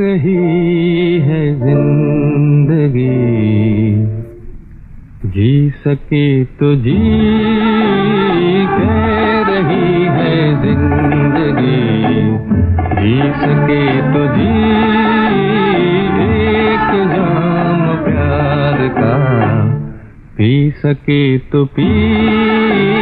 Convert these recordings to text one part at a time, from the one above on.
रही है ज़िंदगी जी सके तो जी कह रही है ज़िंदगी जी सके तो जी एक जाम प्यार का, पी सके तो पी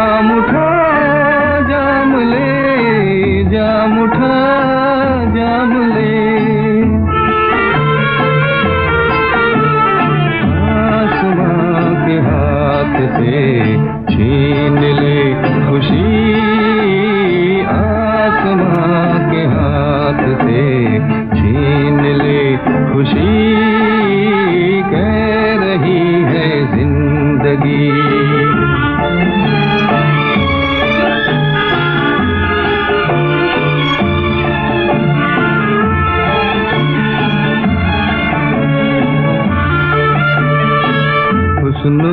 हुस्न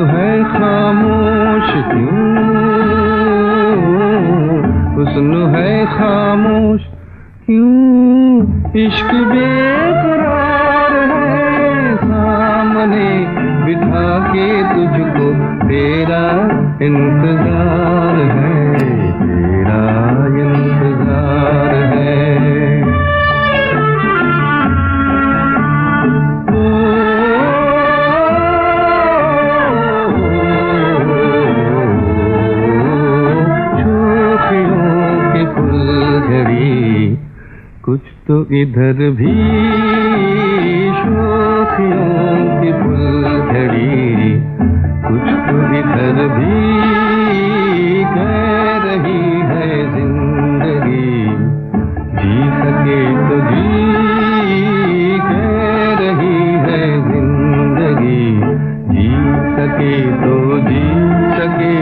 है खामोश क्यों? हुस्न है खामोश क्यों? इश्क बेकरार इंतज़ार है तेरा इंतज़ार है कुछ तो इधर भी भी कह रही है ज़िंदगी। जी सके तो जी कह रही है ज़िंदगी। जी सके तो जी, सके